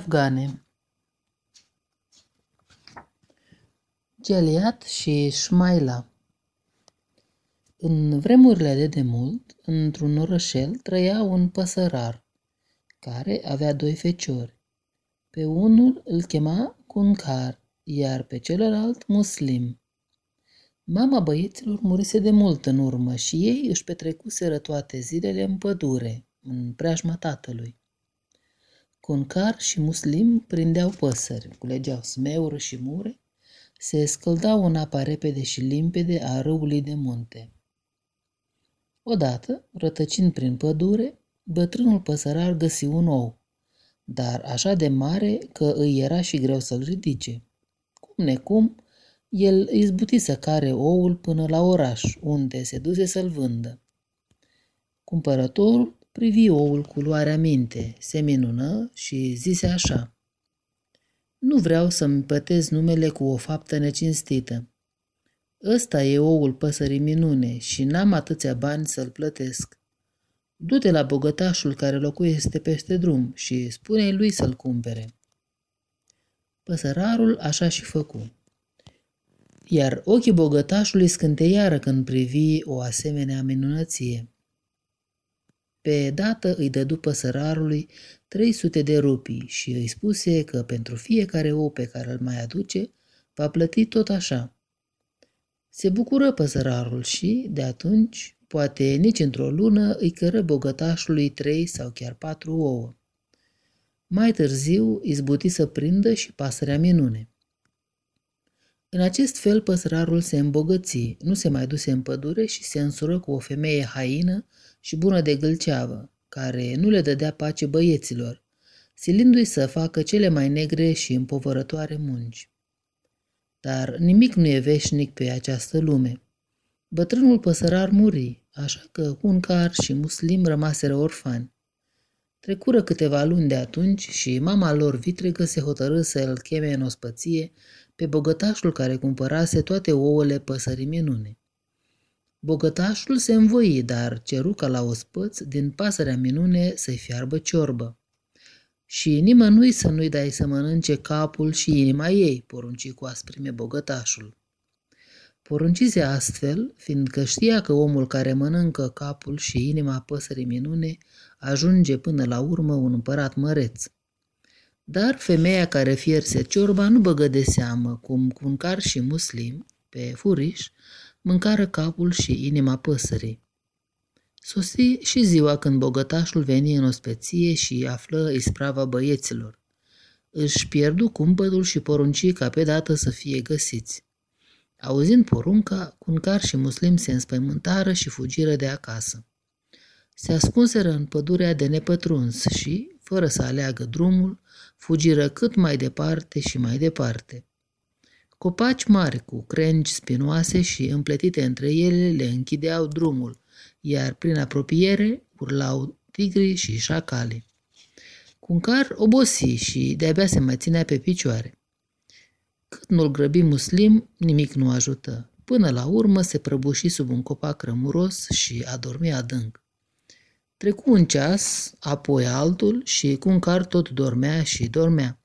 afgane Geliat și Shmaila În vremurile de demult, într-un orășel trăia un păsărar, care avea doi feciori. Pe unul îl chema Kuncar, iar pe celălalt Muslim. Mama băieților murise de mult în urmă și ei își petrecuseră toate zilele în pădure, în preajma tatălui. Concar și muslim prindeau păsări, culegeau smeură și mure, se scăldau în apa repede și limpede a râului de munte. Odată, rătăcind prin pădure, bătrânul păsărar găsi un ou, dar așa de mare că îi era și greu să-l ridice. Cum necum, el izbuti să care oul până la oraș, unde se duse să-l vândă. Cumpărătorul privi oul cu luarea minte, se minună și zise așa. Nu vreau să-mi pătez numele cu o faptă necinstită. Ăsta e oul păsării minune și n-am atâția bani să-l plătesc. Du-te la bogătașul care locuiește peste drum și spune lui să-l cumpere. Păsărarul așa și făcu. Iar ochii bogătașului scânteiară când privi o asemenea minunăție. Pe dată îi dădu păsărarului 300 de rupii și îi spuse că pentru fiecare ou pe care îl mai aduce, va plăti tot așa. Se bucură păsărarul și, de atunci, poate nici într-o lună, îi cără bogătașului trei sau chiar patru ouă. Mai târziu izbuti să prindă și pasărea minune. În acest fel păsărarul se îmbogăți, nu se mai duse în pădure și se însură cu o femeie haină și bună de gâlceavă, care nu le dădea pace băieților, silindu-i să facă cele mai negre și împovărătoare munci. Dar nimic nu e veșnic pe această lume. Bătrânul păsărar muri, așa că Huncar și Muslim rămaseră orfani. Trecură câteva luni de atunci și mama lor vitregă se hotărâ să îl cheme în ospăție pe bogătașul care cumpărase toate ouăle păsării minune. Bogătașul se învoi, dar ceru ca la ospăț din pasărea minune să-i fiarbă ciorbă. Și nimănui să nu-i dai să mănânce capul și inima ei, porunci cu asprime bogătașul. Poruncise astfel, fiindcă știa că omul care mănâncă capul și inima păsării minune ajunge până la urmă un împărat măreț. Dar femeia care fierse ciorba nu băgă de seamă cum Cuncar și Muslim, pe furiș, mâncară capul și inima păsării. Sosi și ziua când bogătașul veni în ospeție și află isprava băieților. Își pierdu cumpătul și porunci ca pe dată să fie găsiți. Auzind porunca, Cuncar și Muslim se înspăimântară și fugiră de acasă. Se ascunseră în pădurea de nepătruns și, fără să aleagă drumul, fugiră cât mai departe și mai departe. Copaci mari cu crengi spinoase și împletite între ele le închideau drumul, iar prin apropiere urlau tigri și șacale. Cuncar obosi și de-abia se mai ținea pe picioare. Cât nu-l grăbi muslim, nimic nu ajută. Până la urmă se prăbuși sub un copac rămuros și a dormit adânc. Trecu un ceas, apoi altul și Cuncar tot dormea și dormea.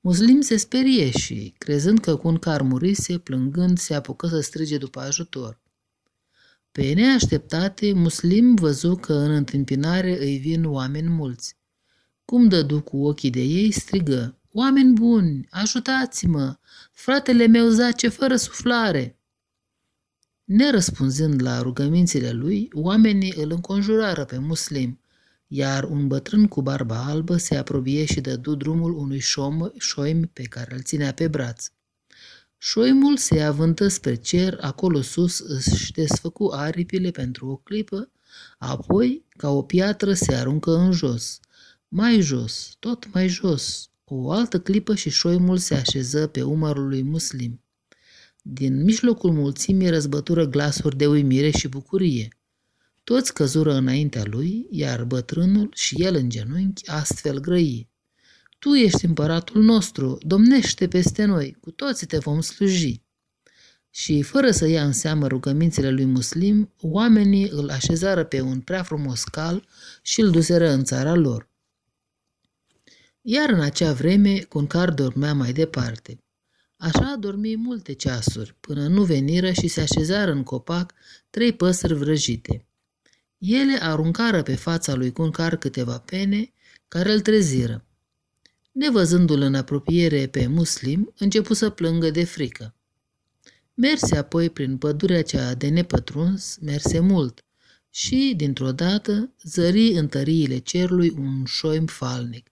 Muslim se sperie și, crezând că Cuncar murise, plângând, se apucă să strige după ajutor. Pe neașteptate, Muslim văzu că în întâmpinare îi vin oameni mulți. Cum dădu cu ochii de ei, strigă, Oameni buni, ajutați-mă! Fratele meu zace fără suflare!" Nerăspunzând la rugămințile lui, oamenii îl înconjurară pe muslim, iar un bătrân cu barba albă se apropie și dădu drumul unui șom, șoim pe care îl ținea pe braț. Șoimul se avântă spre cer, acolo sus își desfăcu aripile pentru o clipă, apoi, ca o piatră, se aruncă în jos. Mai jos, tot mai jos. O altă clipă și șoimul se așeză pe umărul lui Muslim. Din mijlocul mulțimii răzbătură glasuri de uimire și bucurie. Toți căzură înaintea lui, iar bătrânul și el în genunchi astfel grăi. Tu ești împăratul nostru, domnește peste noi, cu toții te vom sluji. Și, fără să ia în seamă rugămințile lui Muslim, oamenii îl așezară pe un prea frumos cal și îl duseră în țara lor. Iar în acea vreme, Cuncar dormea mai departe. Așa dormi multe ceasuri, până nu veniră și se așezară în copac trei păsări vrăjite. Ele aruncară pe fața lui Cuncar câteva pene care îl treziră. Nevăzându-l în apropiere pe muslim, începu să plângă de frică. Merse apoi prin pădurea cea de nepătruns, merse mult și, dintr-o dată, zări în tăriile cerului un șoim falnic.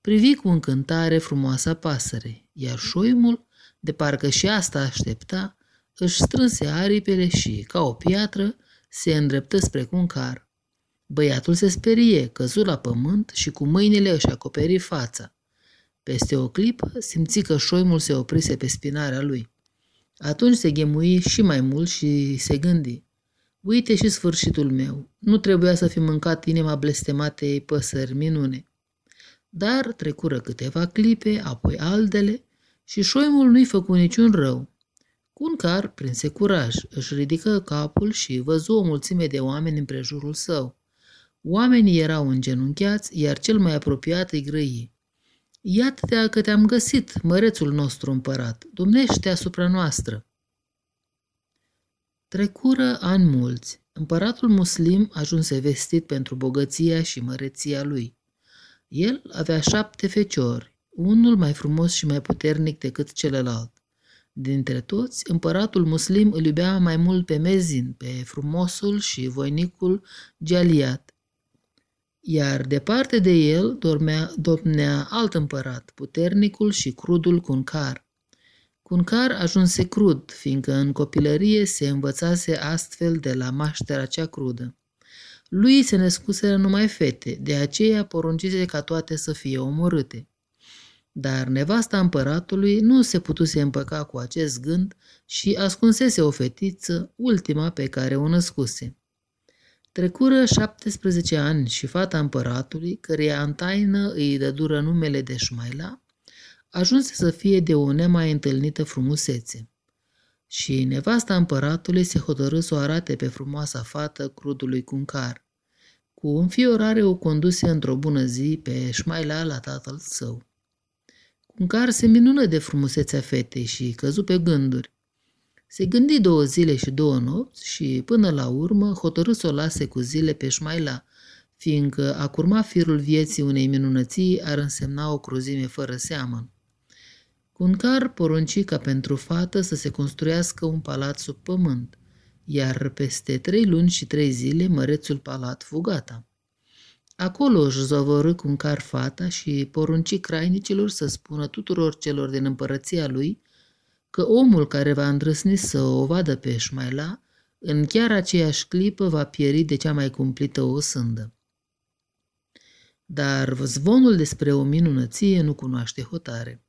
Privi cu încântare frumoasa pasăre, iar șoimul, de parcă și asta aștepta, își strânse aripile și, ca o piatră, se îndreptă spre cuncar. Băiatul se sperie, căzu la pământ și cu mâinile își acoperi fața. Peste o clipă simți că șoimul se oprise pe spinarea lui. Atunci se ghemui și mai mult și se gândi. Uite și sfârșitul meu. Nu trebuia să fi mâncat inima blestematei păsări minune. Dar trecură câteva clipe, apoi altele, și șoimul nu-i făcu niciun rău. Cu un car prinse curaj, își ridică capul și văzu o mulțime de oameni în prejurul său. Oamenii erau îngenunchiați, iar cel mai apropiat îi grăi. Iată că te-am găsit, mărețul nostru împărat, dumnește asupra noastră. Trecură ani mulți. Împăratul muslim ajunse vestit pentru bogăția și măreția lui. El avea șapte feciori, unul mai frumos și mai puternic decât celălalt. Dintre toți, împăratul muslim îl iubea mai mult pe Mezin, pe frumosul și voinicul Gialiat, iar departe de el dormea, domnea alt împărat, puternicul și crudul Cuncar. Cuncar ajunse crud, fiindcă în copilărie se învățase astfel de la maștera cea crudă. Lui se născuseră numai fete, de aceea poruncise ca toate să fie omorâte. Dar nevasta împăratului nu se putuse împăca cu acest gând și ascunsese o fetiță, ultima pe care o născuse. Trecură 17 ani și fata împăratului, căreia în taină îi dădură numele de Șmaila, ajunse să fie de o nemai întâlnită frumusețe. Și nevasta împăratului se hotărâ să o arate pe frumoasa fată crudului Cuncar. Cu înfiorare o conduse într-o bună zi pe Șmaila la tatăl său. Cuncar se minună de frumusețea fetei și căzu pe gânduri. Se gândi două zile și două nopți și, până la urmă, hotărâ să o lase cu zile pe Șmaila, fiindcă a curma firul vieții unei minunății ar însemna o cruzime fără seamăn. Cuncar porunci ca pentru fată să se construiască un palat sub pământ, iar peste trei luni și trei zile mărețul palat fu gata. Acolo își zăvorâ Cuncar fata și porunci crainicilor să spună tuturor celor din împărăția lui că omul care va îndrăsni să o vadă pe Șmaila, în chiar aceeași clipă va pieri de cea mai cumplită o sândă. Dar zvonul despre o minunăție nu cunoaște hotare.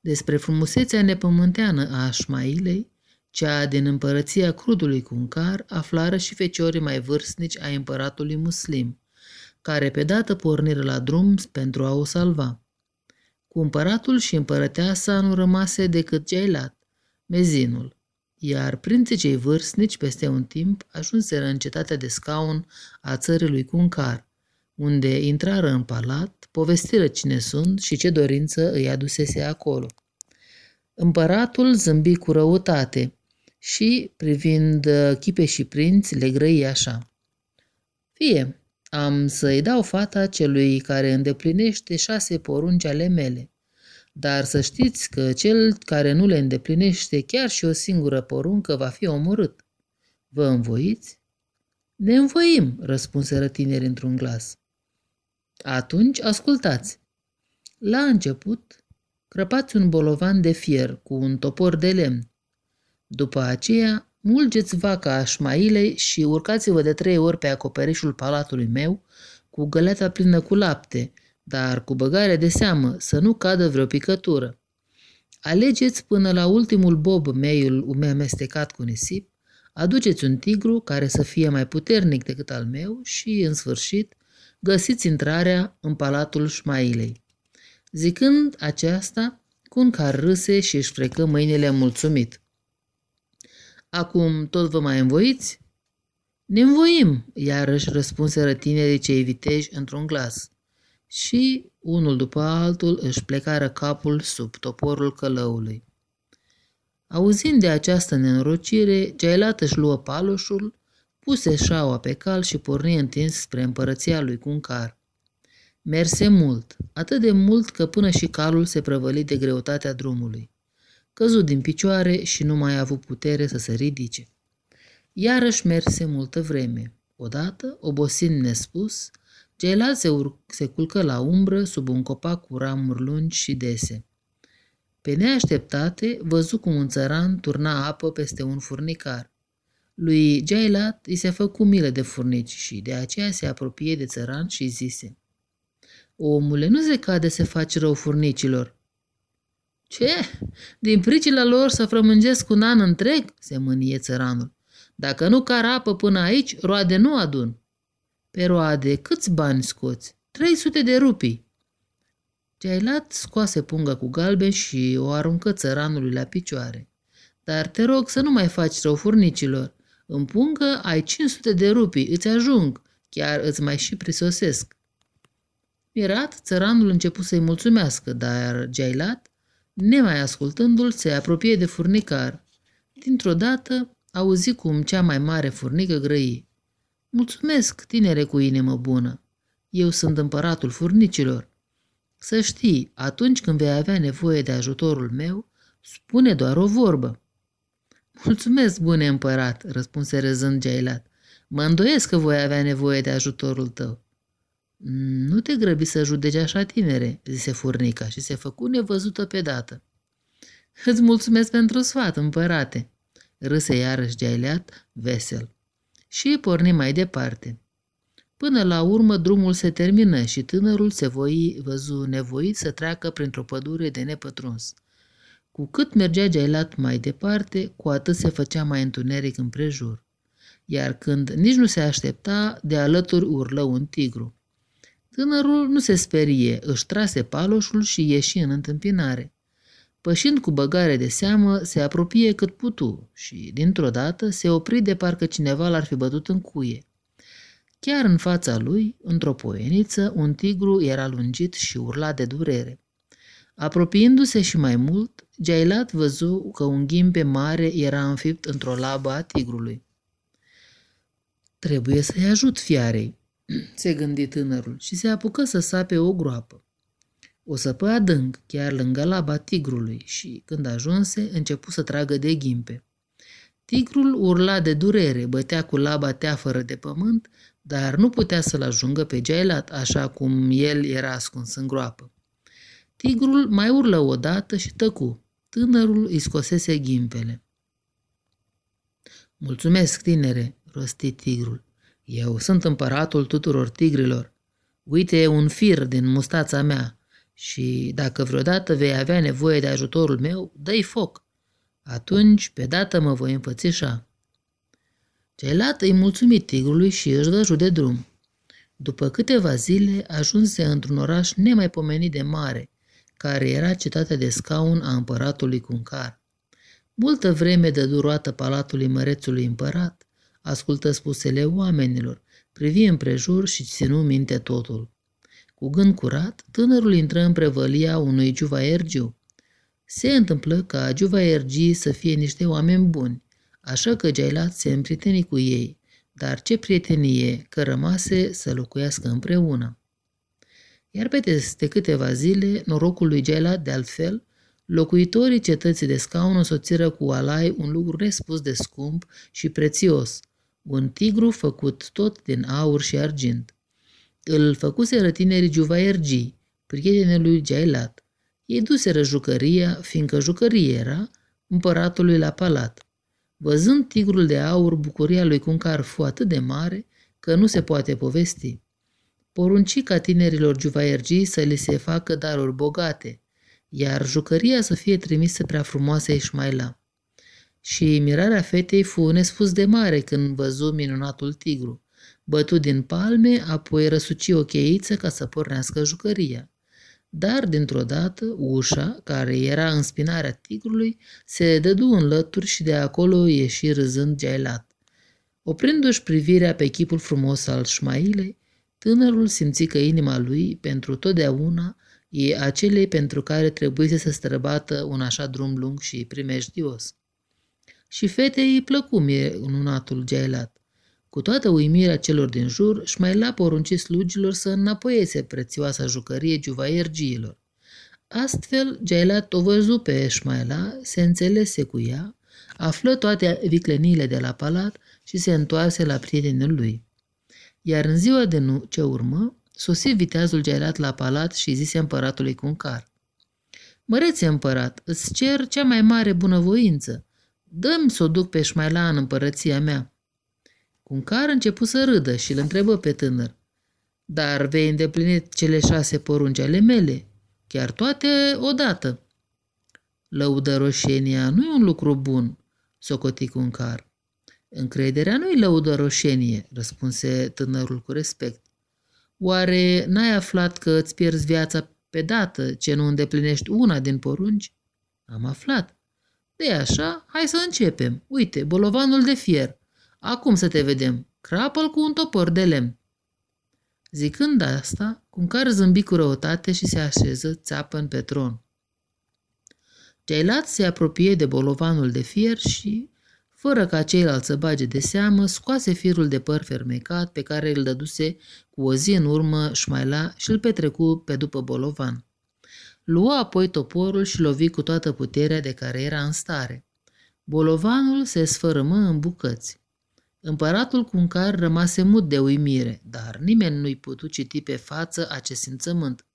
Despre frumusețea nepământeană a Șmailei, cea din împărăția crudului Cuncar, aflară și feciorii mai vârstnici ai împăratului muslim, care pe dată porniră la drum pentru a o salva. Cu împăratul și împărăteasa nu rămase decât Geilat, mezinul, iar prinții cei vârstnici peste un timp ajunseră în cetatea de scaun a țării lui Cuncar, unde intrară în palat, povestiră cine sunt și ce dorință îi adusese acolo. Împăratul zâmbi cu răutate și, privind chipe și prinți, le grăi așa. Fie, am să-i dau fata celui care îndeplinește șase porunci ale mele. Dar să știți că cel care nu le îndeplinește chiar și o singură poruncă va fi omorât. Vă învoiți? Ne învoim, răspunseră tineri într-un glas. Atunci ascultați. La început, crăpați un bolovan de fier cu un topor de lemn. După aceea, Mulgeți vaca așmailei și urcați-vă de trei ori pe acoperișul palatului meu cu găleata plină cu lapte, dar cu băgare de seamă să nu cadă vreo picătură. Alegeți până la ultimul bob meiul ume amestecat cu nisip, aduceți un tigru care să fie mai puternic decât al meu și, în sfârșit, găsiți intrarea în palatul șmailei. Zicând aceasta, car râse și își frecă mâinile mulțumit. Acum tot vă mai învoiți? Ne învoim, iarăși răspunseră tinerii cei viteji într-un glas. și, unul după altul, își plecară capul sub toporul călăului. Auzind de această nenorocire, Jailat își luă paloșul, puse șaua pe cal și porni întins spre împărăția lui Cuncar. Merse mult, atât de mult că până și calul se prăvăli de greutatea drumului. Căzut din picioare și nu mai a avut putere să se ridice. Iarăși merse multă vreme. Odată, obosind nespus, Ceilalți se, ur- se culcă la umbră sub un copac cu ramuri lungi și dese. Pe neașteptate, văzu cum un țăran turna apă peste un furnicar. Lui Jailat îi se făcu milă de furnici și de aceea se apropie de țăran și zise Omule, nu se cade să faci rău furnicilor. Ce? Din pricina lor să frămângesc un an întreg? se mânie țăranul. Dacă nu car apă până aici, roade nu adun. Pe roade, câți bani scoți? 300 de rupii. Ceailat scoase punga cu galben și o aruncă țăranului la picioare. Dar te rog să nu mai faci rău furnicilor. În pungă ai 500 de rupii, îți ajung, chiar îți mai și prisosesc. Mirat, țăranul început să-i mulțumească, dar Jailat, nemai ascultându-l, se apropie de furnicar. Dintr-o dată, auzi cum cea mai mare furnică grăi. Mulțumesc, tinere cu inimă bună. Eu sunt împăratul furnicilor. Să știi, atunci când vei avea nevoie de ajutorul meu, spune doar o vorbă. Mulțumesc, bune împărat, răspunse răzând Jailat. Mă îndoiesc că voi avea nevoie de ajutorul tău. Nu te grăbi să judeci așa, tinere, zise furnica și se făcu nevăzută pe dată. Îți mulțumesc pentru sfat, împărate, râse iarăși Jailat, vesel și porni mai departe. Până la urmă drumul se termină și tânărul se voi văzu nevoit să treacă printr-o pădure de nepătruns. Cu cât mergea Jailat mai departe, cu atât se făcea mai întuneric împrejur. Iar când nici nu se aștepta, de alături urlă un tigru. Tânărul nu se sperie, își trase paloșul și ieși în întâmpinare. Pășind cu băgare de seamă, se apropie cât putu și, dintr-o dată, se opri de parcă cineva l-ar fi bătut în cuie. Chiar în fața lui, într-o poieniță, un tigru era lungit și urla de durere. Apropiindu-se și mai mult, Jailat văzu că un ghimpe mare era înfipt într-o labă a tigrului. Trebuie să-i ajut fiarei, se gândi tânărul și se apucă să sape o groapă. O săpă adânc, chiar lângă laba tigrului și, când ajunse, începu să tragă de ghimpe. Tigrul urla de durere, bătea cu laba teafără de pământ, dar nu putea să-l ajungă pe Jailat, așa cum el era ascuns în groapă. Tigrul mai urlă odată și tăcu. Tânărul îi scosese ghimpele. Mulțumesc, tinere, rosti tigrul. Eu sunt împăratul tuturor tigrilor. Uite un fir din mustața mea și dacă vreodată vei avea nevoie de ajutorul meu, dă-i foc. Atunci, pe dată mă voi înfățișa. Celat îi mulțumi tigrului și își dă de drum. După câteva zile, ajunse într-un oraș nemaipomenit de mare, care era cetatea de scaun a împăratului Cuncar. Multă vreme de duroată palatului mărețului împărat, ascultă spusele oamenilor, privi împrejur și ținu minte totul. Cu gând curat, tânărul intră în prevălia unui juvaergiu. Se întâmplă ca juvaergii să fie niște oameni buni, așa că Jailat se împrieteni cu ei, dar ce prietenie că rămase să locuiască împreună. Iar peste câteva zile, norocul lui Jailat, de altfel, locuitorii cetății de scaun însoțiră cu alai un lucru nespus de scump și prețios, un tigru făcut tot din aur și argint. Îl făcuseră tinerii juvaiergii, prietenii lui Jailat. Ei duseră jucăria, fiindcă jucărie era, împăratului la palat. Văzând tigrul de aur, bucuria lui Cuncar fu atât de mare că nu se poate povesti. Porunci ca tinerilor juvaiergii să li se facă daruri bogate, iar jucăria să fie trimisă prea frumoasă Ismaila. Și mirarea fetei fu nespus de mare când văzu minunatul tigru bătut din palme, apoi răsuci o cheiță ca să pornească jucăria. Dar, dintr-o dată, ușa, care era în spinarea tigrului, se dădu în lături și de acolo ieși râzând Jailat. Oprindu-și privirea pe chipul frumos al Șmailei, Tânărul simți că inima lui, pentru totdeauna, e acelei pentru care trebuie să se străbată un așa drum lung și primejdios. Și fetei îi plăcu minunatul gelat. Cu toată uimirea celor din jur, Șmaila porunci slugilor să înapoiese prețioasa jucărie juvaiergiilor. Astfel, Jailat o văzu pe Șmaila, se înțelese cu ea, află toate viclenile de la palat și se întoarse la prietenul lui. Iar în ziua de nu ce urmă, sosi viteazul Jailat la palat și zise împăratului Cuncar. Mărețe împărat, îți cer cea mai mare bunăvoință. Dă-mi să o duc pe Șmaila în împărăția mea. Cuncar început să râdă și îl întrebă pe tânăr. Dar vei îndeplini cele șase porunci ale mele, chiar toate odată. Lăudăroșenia nu e un lucru bun, socoti Cuncar. Încrederea nu-i lăudăroșenie, răspunse tânărul cu respect. Oare n-ai aflat că îți pierzi viața pe dată ce nu îndeplinești una din porunci? Am aflat. De așa, hai să începem. Uite, bolovanul de fier. Acum să te vedem. Crapă-l cu un topor de lemn. Zicând asta, Cuncar zâmbi cu răutate și se așeză țeapă în pe tron. Ceilalți se apropie de bolovanul de fier și, fără ca ceilalți să bage de seamă, scoase firul de păr fermecat pe care îl dăduse cu o zi în urmă șmaila și îl petrecu pe după bolovan. Luă apoi toporul și lovi cu toată puterea de care era în stare. Bolovanul se sfărâmă în bucăți. Împăratul Cuncar rămase mut de uimire, dar nimeni nu-i putu citi pe față acest simțământ.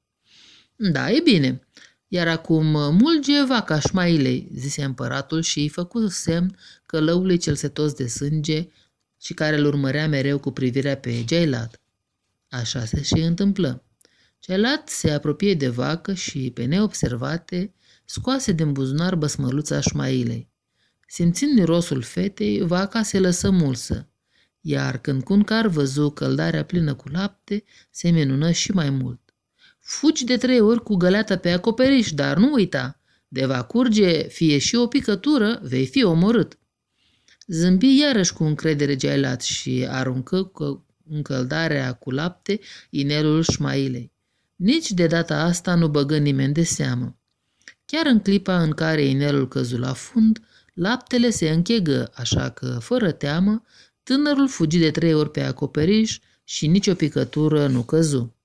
Da, e bine. Iar acum mulge vaca șmailei, zise împăratul și îi făcu semn că lăului cel setos de sânge și care îl urmărea mereu cu privirea pe Jailat. Așa se și întâmplă. Jailat se apropie de vacă și, pe neobservate, scoase din buzunar băsmăluța șmailei. Simțind mirosul fetei, vaca se lăsă mulsă, iar când Cuncar văzu căldarea plină cu lapte, se minună și mai mult. Fugi de trei ori cu găleata pe acoperiș, dar nu uita, de va curge fie și o picătură, vei fi omorât. Zâmbi iarăși cu încredere geailat și aruncă cu încăldarea cu lapte inelul șmailei. Nici de data asta nu băgă nimeni de seamă. Chiar în clipa în care inelul căzu la fund, Laptele se închegă, așa că, fără teamă, tânărul fugi de trei ori pe acoperiș și nicio picătură nu căzu.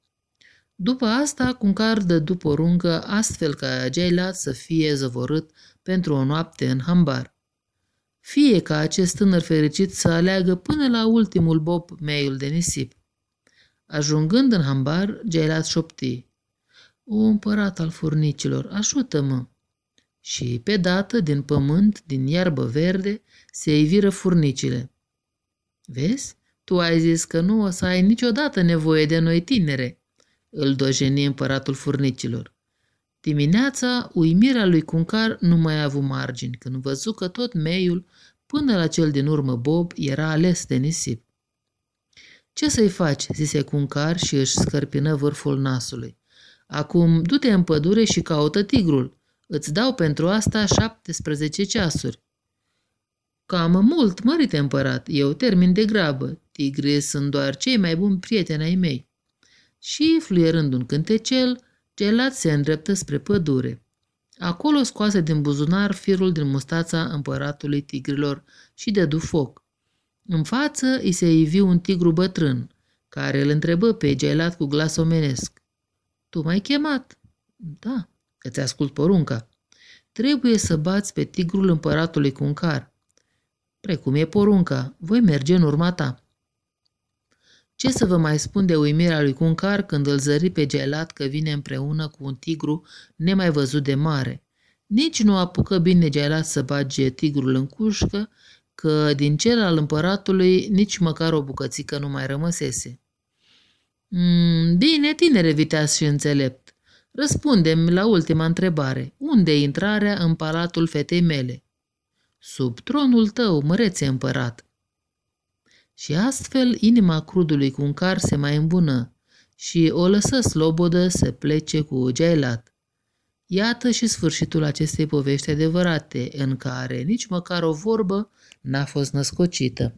După asta, Cuncar dădu poruncă astfel ca Jailat să fie zăvorât pentru o noapte în hambar. Fie ca acest tânăr fericit să aleagă până la ultimul bob meiul de nisip. Ajungând în hambar, Jailat șopti. O împărat al furnicilor, ajută-mă! și, pe dată, din pământ, din iarbă verde, se iviră furnicile. Vezi? Tu ai zis că nu o să ai niciodată nevoie de noi tinere, îl dojeni împăratul furnicilor. Dimineața, uimirea lui Cuncar nu mai a avut margini când văzu că tot meiul, până la cel din urmă Bob, era ales de nisip. Ce să-i faci?" zise Cuncar și își scărpină vârful nasului. Acum du-te în pădure și caută tigrul. Îți dau pentru asta 17 ceasuri. Cam mult, mărite împărat, eu termin de grabă. Tigrii sunt doar cei mai buni prieteni ai mei. Și, fluierând un cântecel, gelat se îndreptă spre pădure. Acolo scoase din buzunar firul din mustața împăratului tigrilor și dădu foc. În față îi se ivi un tigru bătrân, care îl întrebă pe gelat cu glas omenesc. Tu m-ai chemat?" Da." Îți ascult porunca. Trebuie să bați pe tigrul împăratului cu un car. Precum e porunca, voi merge în urma ta. Ce să vă mai spun de uimirea lui Cuncar când îl zări pe gelat că vine împreună cu un tigru nemai văzut de mare. Nici nu apucă bine gelat să bage tigrul în cușcă, că din cel al împăratului nici măcar o bucățică nu mai rămăsese. Mm, bine, tinere viteaz și înțelept, Răspundem la ultima întrebare. Unde e intrarea în palatul fetei mele? Sub tronul tău, mărețe împărat. Și astfel inima crudului cuncar se mai îmbună și o lăsă slobodă să plece cu Jailat. Iată și sfârșitul acestei povești adevărate, în care nici măcar o vorbă n-a fost născocită.